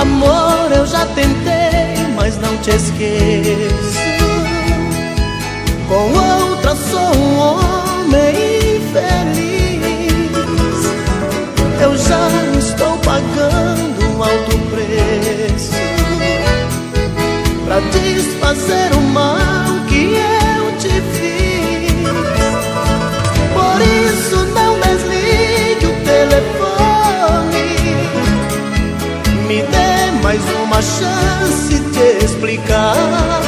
Amor, eu já tentei, mas não te esqueço. Com outra sou 啊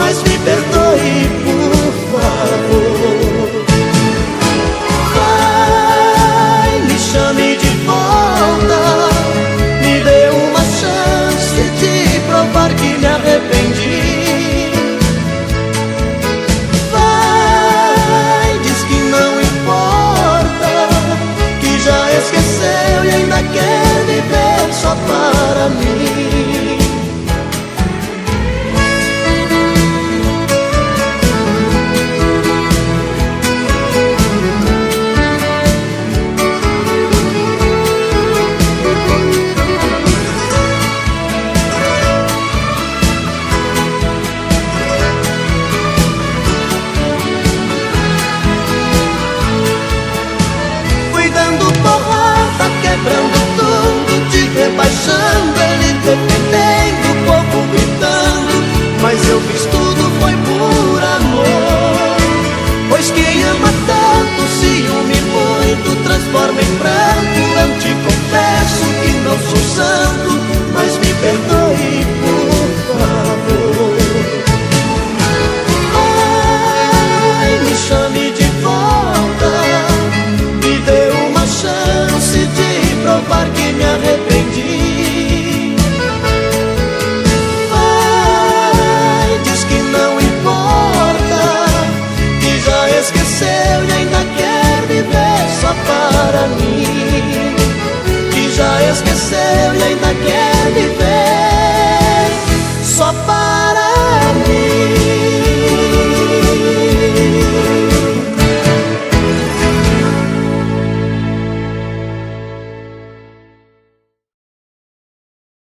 mas me perdoe, por favor. Vai, me chame de volta, me dê uma chance de provar que me quebrando